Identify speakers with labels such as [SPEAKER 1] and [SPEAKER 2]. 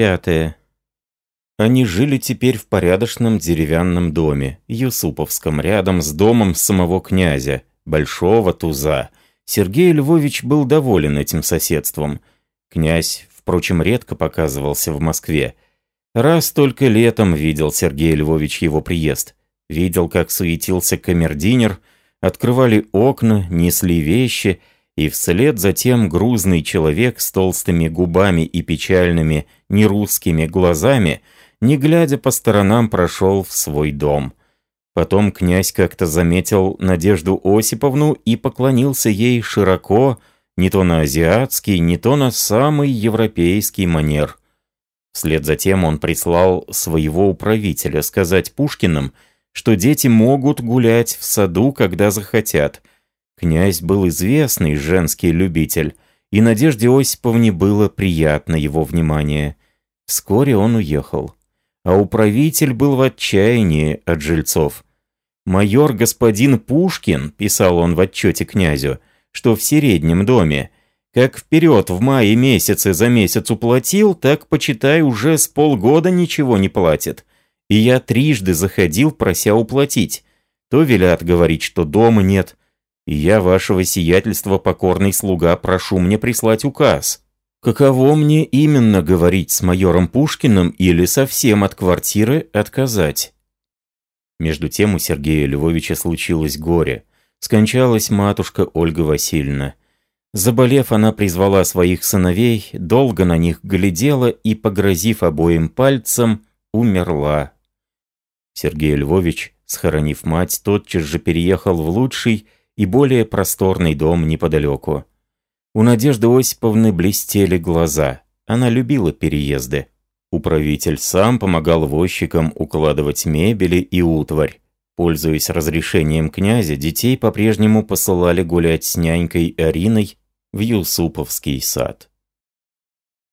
[SPEAKER 1] пятое. Они жили теперь в порядочном деревянном доме, Юсуповском, рядом с домом самого князя, Большого Туза. Сергей Львович был доволен этим соседством. Князь, впрочем, редко показывался в Москве. Раз только летом видел Сергей Львович его приезд. Видел, как суетился камердинер, открывали окна, несли вещи, и вслед за тем грузный человек с толстыми губами и печальными нерусскими глазами, не глядя по сторонам, прошел в свой дом. Потом князь как-то заметил Надежду Осиповну и поклонился ей широко, не то на азиатский, не то на самый европейский манер. Вслед за тем он прислал своего управителя сказать Пушкиным, что дети могут гулять в саду, когда захотят. Князь был известный женский любитель, и Надежде Осиповне было приятно его внимание. Вскоре он уехал. А управитель был в отчаянии от жильцов. «Майор господин Пушкин», — писал он в отчете князю, что в середнем доме, как вперед в мае месяце за месяц уплатил, так, почитай, уже с полгода ничего не платит. И я трижды заходил, прося уплатить. То велят говорить, что дома нет. Я, вашего сиятельства, покорный слуга, прошу мне прислать указ. Каково мне именно говорить с майором Пушкиным или совсем от квартиры отказать? Между тем у Сергея Львовича случилось горе. Скончалась матушка Ольга Васильевна. Заболев, она призвала своих сыновей, долго на них глядела и, погрозив обоим пальцем, умерла. Сергей Львович, схоронив мать, тотчас же переехал в лучший и более просторный дом неподалеку. У Надежды Осиповны блестели глаза. Она любила переезды. Управитель сам помогал возчикам укладывать мебели и утварь. Пользуясь разрешением князя, детей по-прежнему посылали гулять с нянькой Ариной в Юсуповский сад.